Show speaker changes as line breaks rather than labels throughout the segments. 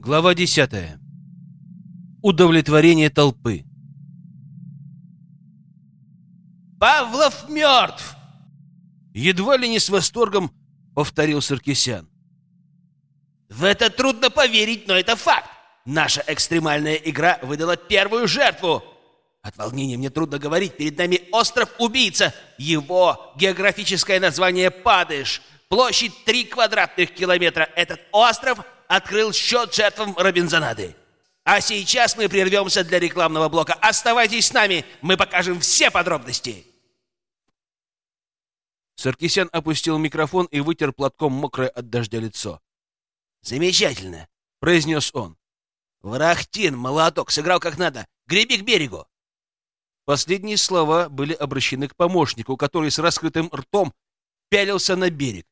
Глава 10. Удовлетворение толпы.
«Павлов мертв!»
Едва ли не с восторгом повторил Саркисян.
«В это трудно поверить, но это факт! Наша экстремальная игра выдала первую жертву! От волнения мне трудно говорить, перед нами остров-убийца! Его географическое название Падыш, площадь 3 квадратных километра. Этот остров открыл счет жертвам Робинзонады. А сейчас мы прервемся для рекламного блока. Оставайтесь с нами, мы покажем все подробности.
Саркисян опустил микрофон и вытер платком мокрое от дождя лицо.
«Замечательно!»
— произнес он.
«Варахтин, молоток, сыграл как надо. Греби к берегу!»
Последние слова были обращены к помощнику, который с раскрытым ртом пялился на берег.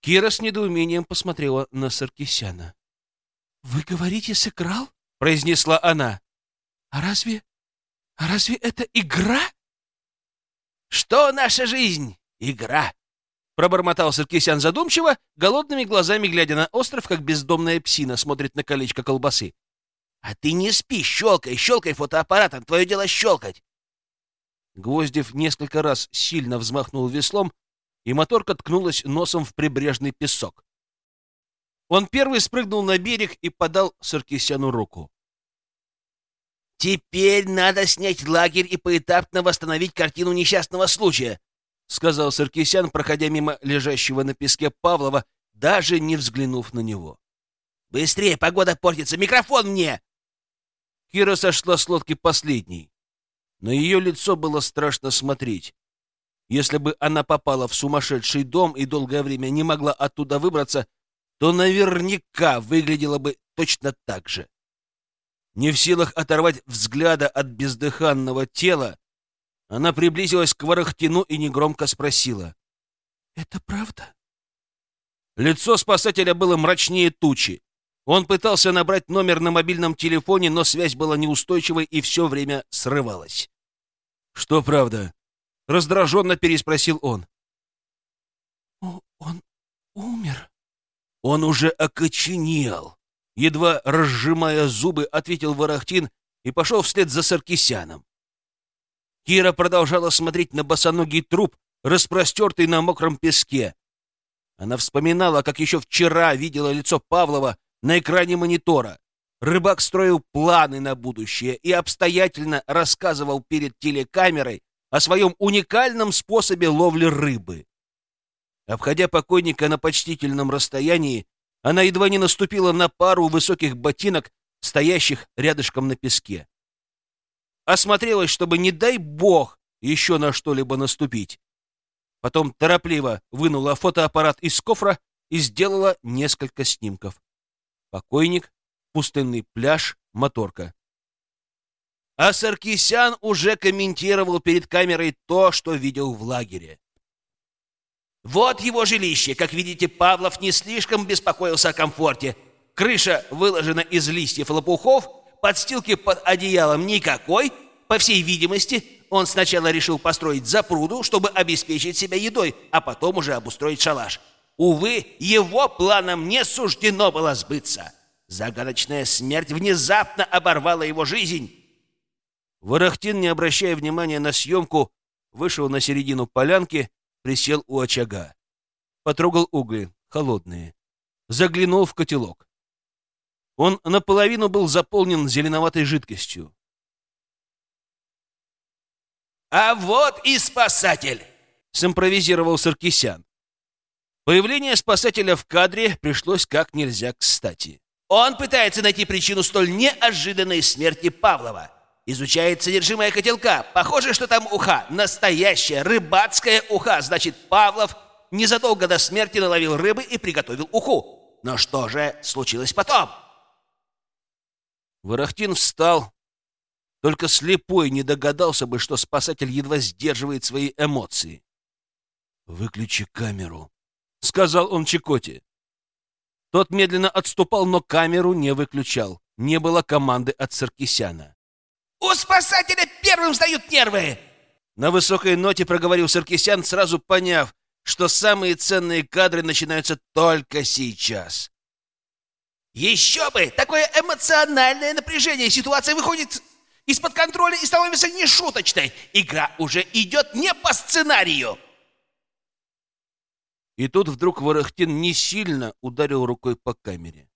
Кира с недоумением посмотрела на Саркисяна.
«Вы говорите, сыграл?»
— произнесла она.
«А разве... А разве это игра?»
«Что наша жизнь? Игра!»
— пробормотал Саркисян задумчиво, голодными глазами глядя на остров, как бездомная псина смотрит на колечко колбасы.
«А ты не спи, щелкай, щелкай фотоаппаратом, твое дело щелкать!»
Гвоздев несколько раз сильно взмахнул веслом, и моторка ткнулась носом в прибрежный песок. Он первый спрыгнул на берег и подал Саркисяну руку.
«Теперь надо снять лагерь и поэтапно восстановить картину несчастного случая», — сказал Саркисян, проходя мимо лежащего на песке Павлова, даже не взглянув на него. «Быстрее, погода портится! Микрофон мне!»
Кира сошла с лодки последней. На ее лицо было страшно смотреть. Если бы она попала в сумасшедший дом и долгое время не могла оттуда выбраться, то наверняка выглядела бы точно так же. Не в силах оторвать взгляда от бездыханного тела, она приблизилась к Ворохтину и негромко спросила.
«Это правда?»
Лицо спасателя было мрачнее тучи. Он пытался набрать номер на мобильном телефоне, но связь была неустойчивой и все время срывалась. «Что правда?» Раздраженно переспросил он.
«Он умер?»
«Он уже окоченел!» Едва разжимая зубы, ответил Ворохтин и пошел вслед за Саркисяном. Кира продолжала смотреть на босоногий труп, распростертый на мокром песке. Она вспоминала, как еще вчера видела лицо Павлова на экране монитора. Рыбак строил планы на будущее и обстоятельно рассказывал перед телекамерой о своем уникальном способе ловли рыбы. Обходя покойника на почтительном расстоянии, она едва не наступила на пару высоких ботинок, стоящих рядышком на песке. Осмотрелась, чтобы, не дай бог, еще на что-либо наступить. Потом торопливо вынула фотоаппарат из кофра и сделала несколько снимков. Покойник, пустынный пляж, моторка. А Саркисян уже комментировал перед камерой то, что видел в лагере.
Вот его жилище. Как видите, Павлов не слишком беспокоился о комфорте. Крыша выложена из листьев лопухов, подстилки под одеялом никакой. По всей видимости, он сначала решил построить запруду, чтобы обеспечить себя едой, а потом уже обустроить шалаш. Увы, его планам не суждено было сбыться. Загадочная смерть внезапно оборвала его жизнь.
Ворохтин, не обращая внимания на съемку, вышел на середину полянки, присел у очага. Потрогал угли, холодные. Заглянул в котелок. Он наполовину был заполнен зеленоватой жидкостью.
«А вот и спасатель!» — симпровизировал Саркисян.
Появление спасателя в кадре пришлось как нельзя кстати.
«Он пытается найти причину столь неожиданной смерти Павлова!» Изучает содержимое котелка. Похоже, что там уха. Настоящая рыбацкая уха. Значит, Павлов незадолго до смерти наловил рыбы и приготовил уху. Но что же случилось потом?
Ворохтин встал. Только слепой не догадался бы, что спасатель едва сдерживает свои эмоции. «Выключи камеру», — сказал он Чекоте. Тот медленно отступал, но камеру не выключал. Не было команды от Саркисяна.
У спасателя первым сдают нервы!»
На высокой ноте проговорил Саркисян, сразу поняв, что самые ценные кадры начинаются только сейчас.
Еще бы! Такое эмоциональное напряжение. Ситуация выходит из-под контроля и становится нешуточной. Игра уже идет не по сценарию.
И тут вдруг Ворохтин не сильно ударил рукой по камере.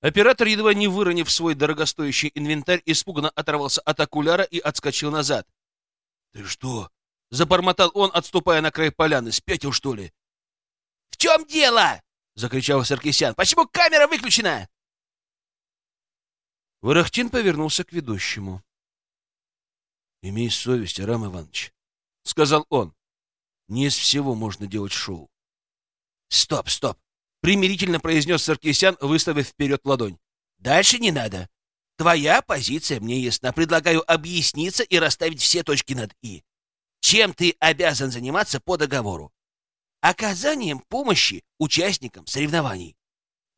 Оператор, едва не выронив свой дорогостоящий инвентарь, испуганно оторвался от окуляра и отскочил назад. — Ты что? — забормотал он, отступая на край поляны. — Спятил, что ли?
— В чем дело? — закричал Саркисян. — Почему камера выключена?
Ворохтин повернулся к ведущему. — Имей совесть, Арам Иванович, — сказал он. — Не из всего можно делать шоу.
— Стоп, стоп! — примирительно произнес Саркисян, выставив вперед ладонь. — Дальше не надо. Твоя позиция мне ясна. Предлагаю объясниться и расставить все точки над «и». Чем ты обязан заниматься по договору? Оказанием помощи участникам соревнований.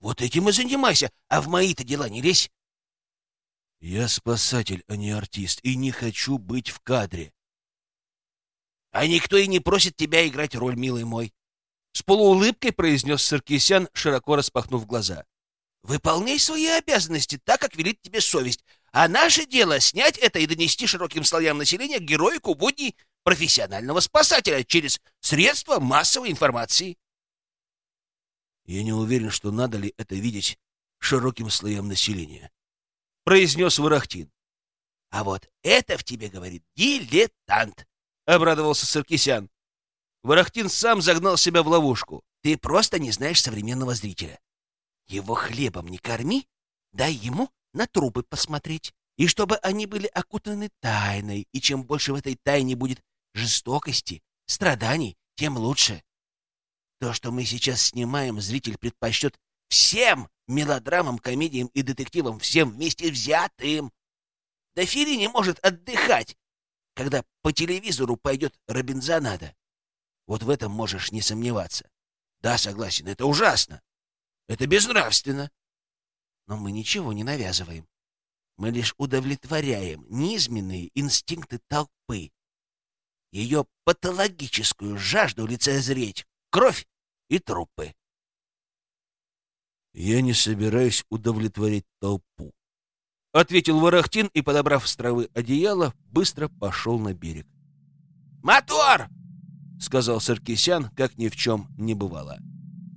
Вот этим и занимайся, а в мои-то дела не лезь.
Я спасатель, а не артист, и не хочу быть в кадре.
А никто и не просит тебя играть роль, милый мой. С полуулыбкой произнес Саркисян, широко распахнув глаза. «Выполняй свои обязанности так, как велит тебе совесть. А наше дело — снять это и донести широким слоям населения героику будней профессионального спасателя через средства массовой информации».
«Я не уверен, что надо ли это видеть широким слоям населения», — произнес Ворохтин.
«А вот это в тебе говорит дилетант», — обрадовался Саркисян.
Ворохтин сам загнал себя в ловушку.
Ты просто не знаешь современного зрителя. Его хлебом не корми, дай ему на трупы посмотреть. И чтобы они были окутаны тайной, и чем больше в этой тайне будет жестокости, страданий, тем лучше. То, что мы сейчас снимаем, зритель предпочтет всем мелодрамам, комедиям и детективам, всем вместе взятым. Да не может отдыхать, когда по телевизору пойдет Робинзонада. Вот в этом можешь не сомневаться. Да, согласен, это ужасно. Это безнравственно. Но мы ничего не навязываем. Мы лишь удовлетворяем низменные инстинкты толпы. Ее патологическую жажду лицезреть кровь и трупы.
«Я не собираюсь удовлетворять толпу», — ответил Ворохтин и, подобрав с травы одеяло, быстро пошел на берег.
«Мотор!»
— сказал Саркисян, как ни в чем не бывало.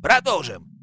«Продолжим!»